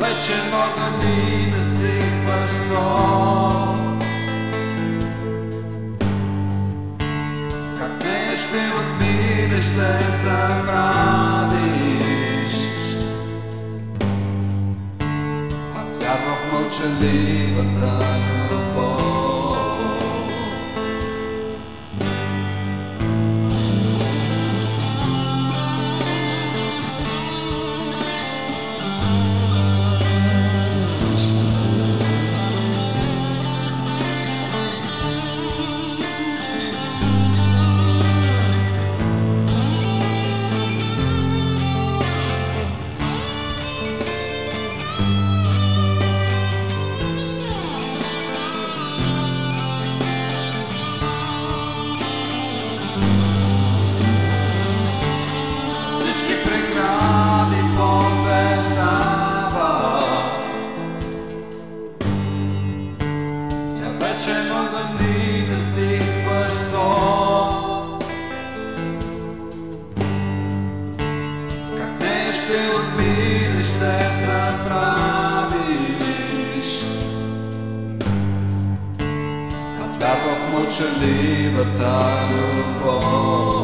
večemo ga ni, da stikaš so. Kad neješ mi od mine, šte se vradiš, a svjavok molčeljivo tako boš. schon lieber Tag und Morgen. Oh.